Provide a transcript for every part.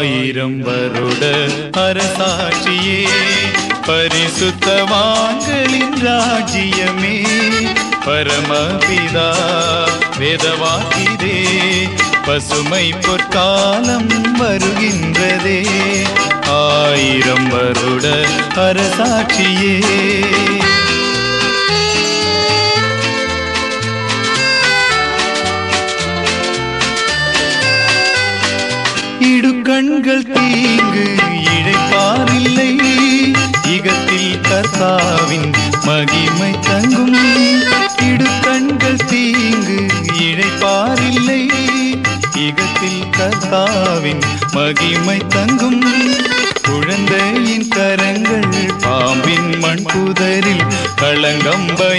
ஆயிரம் வருட அரசாட்சியே பரிசுத்தவான்களின் ராஜ்யமே. பரமபிதா வேதவாக்கிதே பசுமை பொற்காலம் வருகின்றதே. ஆயிரம் வருட அரசாட்சியே விடும் கண்கள் தீங்கு இழைப்பாரில்லை இகத்தில் கர்த்தாவின் மகிமை தங்கும் இடுக்கண்கள் தீங்கு இழைப்பாரில்லை இகத்தில் கர்த்தாவின் மகிமை தங்கும் குழந்தையின் கரங்கள் பாம்பின் மண் புதரில் களங்கம்ப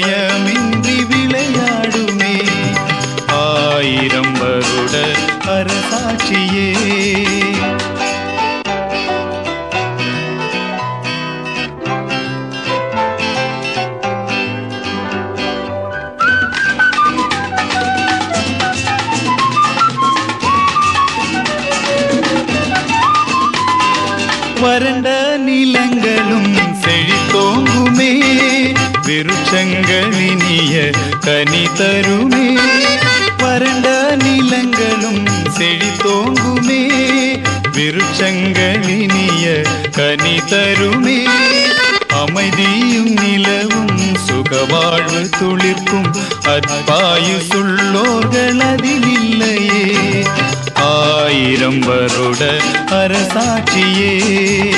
வறண்ட நிலங்களும் செழித்தோங்குமே விருட்சங்களினிய கனி தருமே. வறண்ட நிலங்களும் செழித்தோங்குமே விருட்சங்களினிய கனி தருமே. அமைதியும் நிலவும் சுகவாழ்வு துளிர்க்கும் அற்பாயு சுள்ளோர்கள் அதில் ஆயிரம் அரசாட்சியே.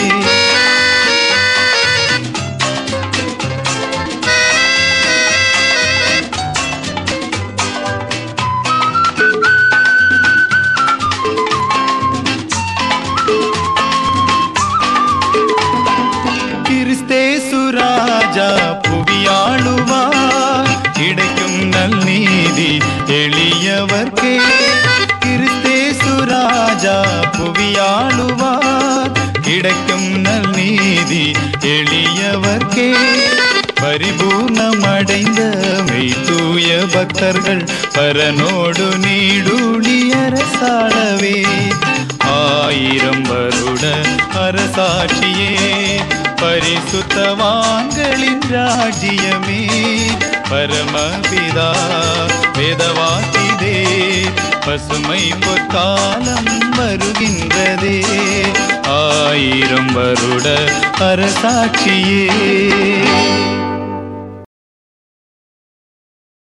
கிறிஸ்தேசு புவியாளுவார். கிடைக்கும் நல் நீதி எளியவர்க்கே. ஆளுவார் கிடைக்கும் நல் நீதி எளியவர்க்கே. பரிபூர்ணமடைந்த மெய் தூய பக்தர்கள் பரனோடு நீடூழி அரசாளவே ஆயிரம் வருட அரசாட்சியே பரிசுத்தவான்களின் ராஜ்யமே. பரமபிதா வேதவாசிதே பசுமை பொற்காலம் வருகின்றதே. ஆயிரம் வருட அரசாட்சியே.